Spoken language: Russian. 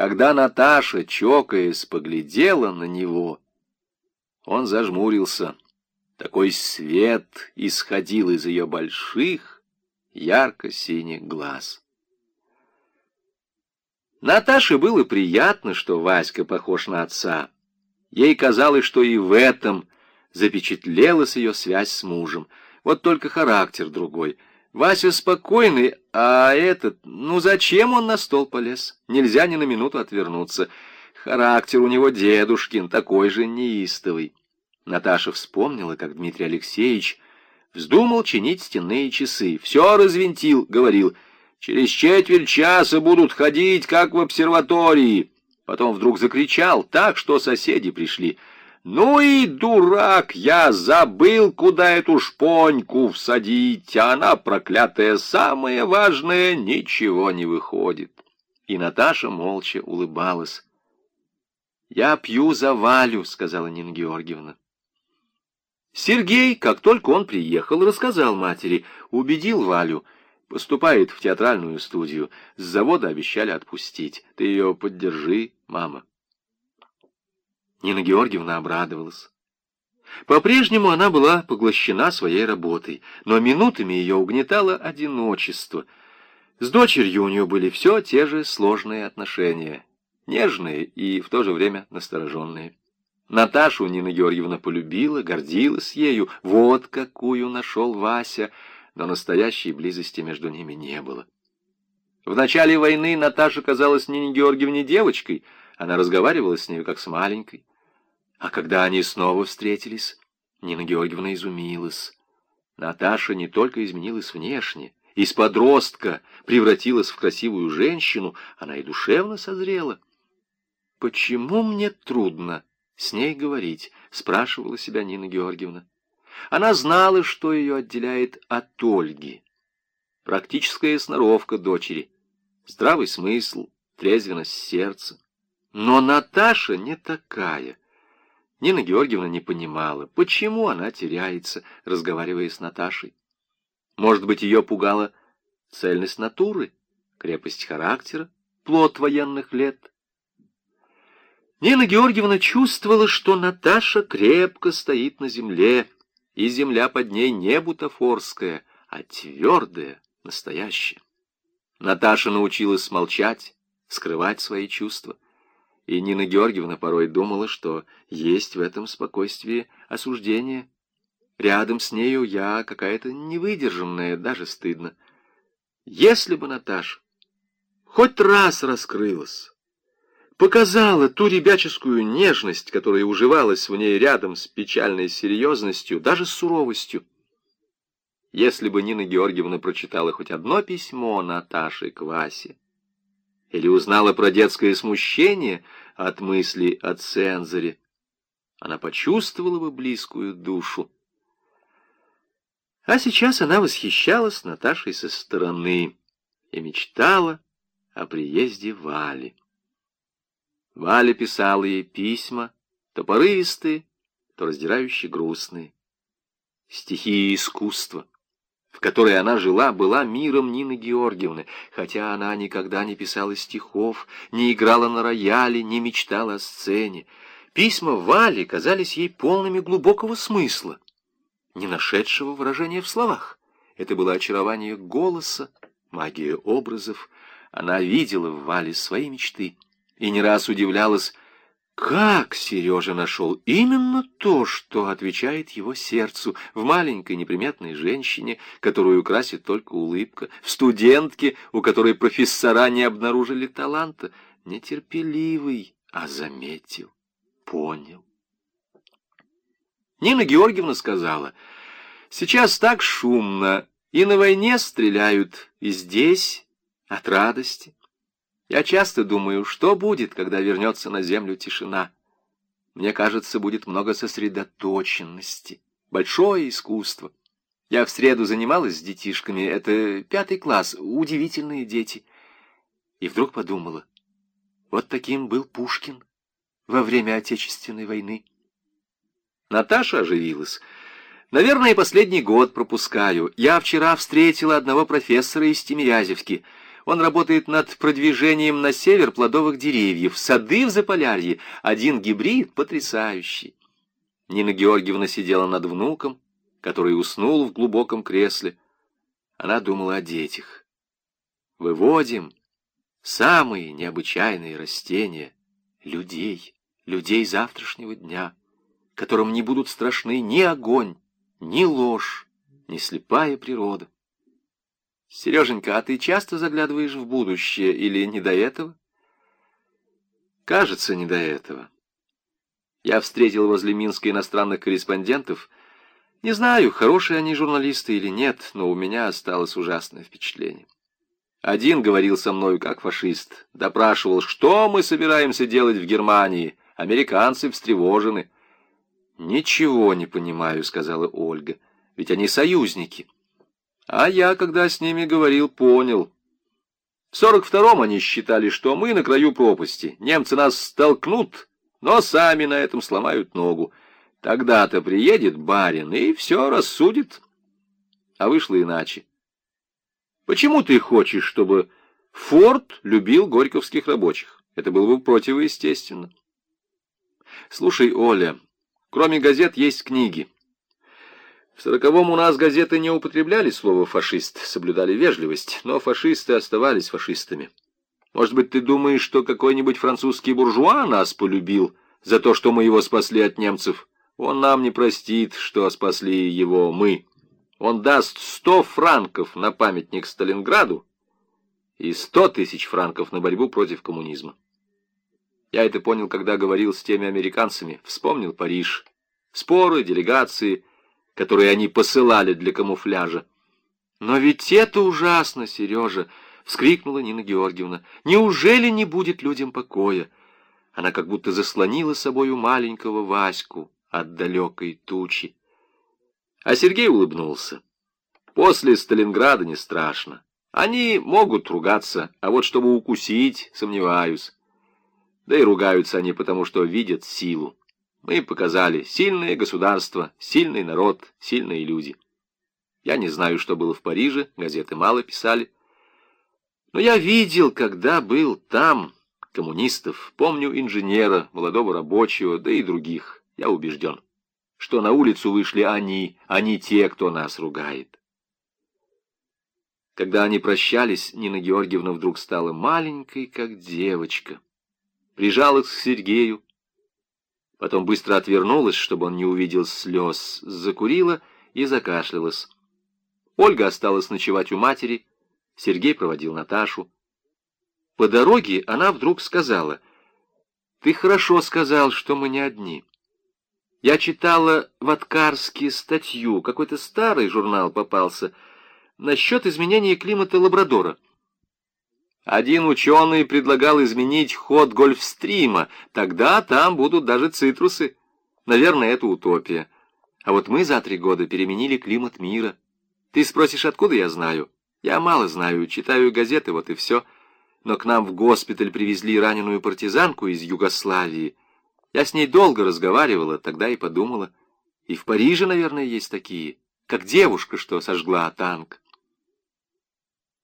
Когда Наташа, чокаясь, поглядела на него, он зажмурился. Такой свет исходил из ее больших, ярко-синих глаз. Наташе было приятно, что Васька похож на отца. Ей казалось, что и в этом запечатлелась ее связь с мужем. Вот только характер другой. Вася спокойный, а этот... Ну зачем он на стол полез? Нельзя ни на минуту отвернуться. Характер у него дедушкин, такой же неистовый. Наташа вспомнила, как Дмитрий Алексеевич вздумал чинить стенные часы. Все развинтил, говорил, через четверть часа будут ходить, как в обсерватории. Потом вдруг закричал так, что соседи пришли. «Ну и дурак! Я забыл, куда эту шпоньку всадить, а она, проклятая, самое важное, ничего не выходит». И Наташа молча улыбалась. «Я пью за Валю», — сказала Нина Георгиевна. Сергей, как только он приехал, рассказал матери, убедил Валю, поступает в театральную студию. С завода обещали отпустить. Ты ее поддержи, мама. Нина Георгиевна обрадовалась. По-прежнему она была поглощена своей работой, но минутами ее угнетало одиночество. С дочерью у нее были все те же сложные отношения, нежные и в то же время настороженные. Наташу Нина Георгиевна полюбила, гордилась ею. Вот какую нашел Вася, но настоящей близости между ними не было. В начале войны Наташа казалась Нине Георгиевне девочкой, она разговаривала с нею как с маленькой. А когда они снова встретились, Нина Георгиевна изумилась. Наташа не только изменилась внешне, из подростка превратилась в красивую женщину, она и душевно созрела. «Почему мне трудно?» с ней говорить, спрашивала себя Нина Георгиевна. Она знала, что ее отделяет от Ольги. Практическая сноровка дочери, здравый смысл, трезвенность сердца. Но Наташа не такая. Нина Георгиевна не понимала, почему она теряется, разговаривая с Наташей. Может быть, ее пугала цельность натуры, крепость характера, плод военных лет. Нина Георгиевна чувствовала, что Наташа крепко стоит на земле, и земля под ней не бутафорская, а твердая, настоящая. Наташа научилась молчать, скрывать свои чувства, и Нина Георгиевна порой думала, что есть в этом спокойствии осуждение. Рядом с нею я какая-то невыдержанная, даже стыдно. Если бы Наташа хоть раз раскрылась, показала ту ребяческую нежность, которая уживалась в ней рядом с печальной серьезностью, даже с суровостью. Если бы Нина Георгиевна прочитала хоть одно письмо Наташи к Васе, или узнала про детское смущение от мысли о цензоре, она почувствовала бы близкую душу. А сейчас она восхищалась Наташей со стороны и мечтала о приезде Вали. Валя писала ей письма, то порывистые, то раздирающие грустные. Стихия искусства, в которой она жила, была миром Нины Георгиевны, хотя она никогда не писала стихов, не играла на рояле, не мечтала о сцене. Письма Вали казались ей полными глубокого смысла, не нашедшего выражения в словах. Это было очарование голоса, магия образов. Она видела в Вале свои мечты — и не раз удивлялась, как Сережа нашел именно то, что отвечает его сердцу в маленькой неприметной женщине, которую украсит только улыбка, в студентке, у которой профессора не обнаружили таланта, нетерпеливый, а заметил, понял. Нина Георгиевна сказала, сейчас так шумно, и на войне стреляют, и здесь от радости. Я часто думаю, что будет, когда вернется на землю тишина. Мне кажется, будет много сосредоточенности, большое искусство. Я в среду занималась с детишками, это пятый класс, удивительные дети. И вдруг подумала, вот таким был Пушкин во время Отечественной войны. Наташа оживилась. Наверное, последний год пропускаю. Я вчера встретила одного профессора из Тимирязевки — Он работает над продвижением на север плодовых деревьев, сады в Заполярье. Один гибрид потрясающий. Нина Георгиевна сидела над внуком, который уснул в глубоком кресле. Она думала о детях. Выводим самые необычайные растения, людей, людей завтрашнего дня, которым не будут страшны ни огонь, ни ложь, ни слепая природа. Сереженька, а ты часто заглядываешь в будущее или не до этого? Кажется, не до этого. Я встретил возле Минска иностранных корреспондентов. Не знаю, хорошие они журналисты или нет, но у меня осталось ужасное впечатление. Один говорил со мною как фашист, допрашивал, что мы собираемся делать в Германии. Американцы встревожены. «Ничего не понимаю», — сказала Ольга, — «ведь они союзники». А я, когда с ними говорил, понял. В сорок втором они считали, что мы на краю пропасти. Немцы нас столкнут, но сами на этом сломают ногу. Тогда-то приедет барин и все рассудит. А вышло иначе. Почему ты хочешь, чтобы Форд любил горьковских рабочих? Это было бы противоестественно. Слушай, Оля, кроме газет есть книги. В сороковом у нас газеты не употребляли слово «фашист», соблюдали вежливость, но фашисты оставались фашистами. Может быть, ты думаешь, что какой-нибудь французский буржуа нас полюбил за то, что мы его спасли от немцев? Он нам не простит, что спасли его мы. Он даст сто франков на памятник Сталинграду и сто тысяч франков на борьбу против коммунизма. Я это понял, когда говорил с теми американцами, вспомнил Париж. Споры, делегации — которые они посылали для камуфляжа. «Но ведь это ужасно, Сережа!» — вскрикнула Нина Георгиевна. «Неужели не будет людям покоя?» Она как будто заслонила собою маленького Ваську от далекой тучи. А Сергей улыбнулся. «После Сталинграда не страшно. Они могут ругаться, а вот чтобы укусить, сомневаюсь. Да и ругаются они потому, что видят силу. Мы показали сильное государство, сильный народ, сильные люди. Я не знаю, что было в Париже, газеты мало писали. Но я видел, когда был там, коммунистов, помню инженера, молодого рабочего, да и других. Я убежден, что на улицу вышли они, а не те, кто нас ругает. Когда они прощались, Нина Георгиевна вдруг стала маленькой, как девочка. Прижалась к Сергею, Потом быстро отвернулась, чтобы он не увидел слез, закурила и закашлялась. Ольга осталась ночевать у матери, Сергей проводил Наташу. По дороге она вдруг сказала, «Ты хорошо сказал, что мы не одни. Я читала в Откарске статью, какой-то старый журнал попался, насчет изменения климата Лабрадора». Один ученый предлагал изменить ход Гольфстрима. Тогда там будут даже цитрусы. Наверное, это утопия. А вот мы за три года переменили климат мира. Ты спросишь, откуда я знаю? Я мало знаю, читаю газеты, вот и все. Но к нам в госпиталь привезли раненую партизанку из Югославии. Я с ней долго разговаривала, тогда и подумала. И в Париже, наверное, есть такие, как девушка, что сожгла танк.